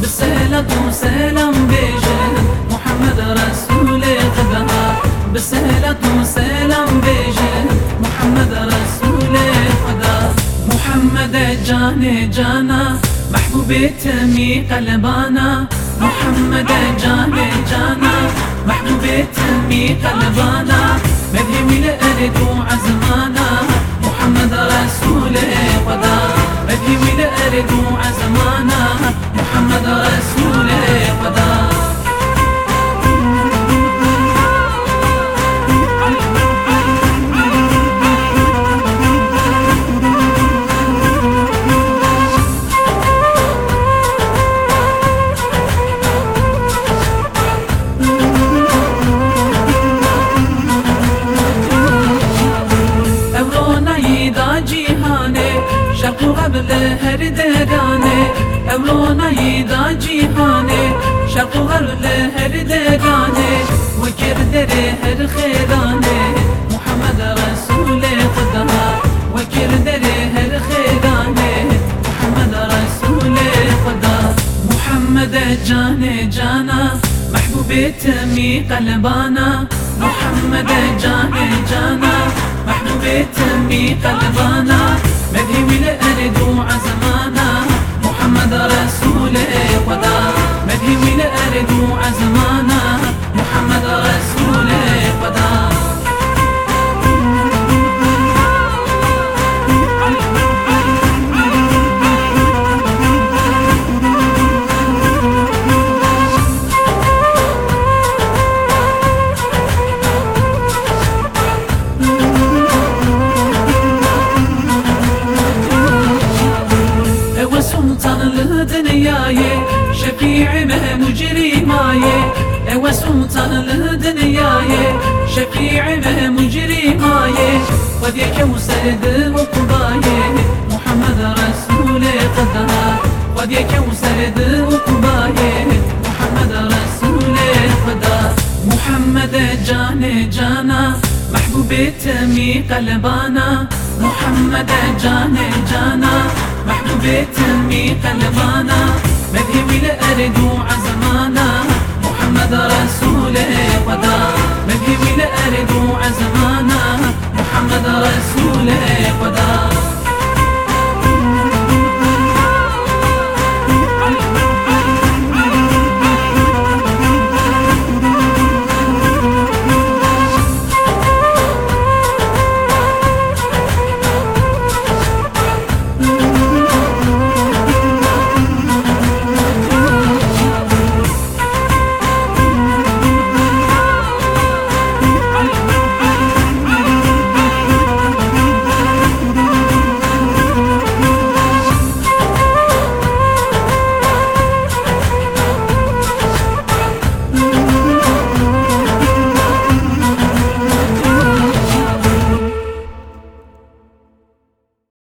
بالسهلة وسلام بيجن محمد رسول خدا بالسهلة وسلام بيجن محمد رسول خدا محمد جان جانا. محبوب تمي قلبانا. محمد جان جانا. محبوب تمي قلبانا. مذهبي لأرد عزمانا محمد رسول خدا مذهبي لأرد عزمانا محمد رسول خدا قبل هر دگانه اورونا دا جیهانه شرق و هر دگانه و کردر هر خیرانه محمد رسول خدا و کردر هر خیرانه محمد رسول خدا محمد جان جانا محبوب تمی قلبانا محمد جان جانا محبوب تمی قلبانا الدنيا شفيع ما مجري ماي ايوا سلطان الدنيا شفيع ما مجري ماي ودي كوسر وقباي محمد رسول قدها ودي كوسر وقباي محمد رسول قدها محمد جان جانا محبوب تمي قلبانا محمد جان جانا محبوب تمي قلبانا مذهبي لأرد عزمانا محمد رسول قدا مذهبي لأرد عزمانا محمد رسول قدا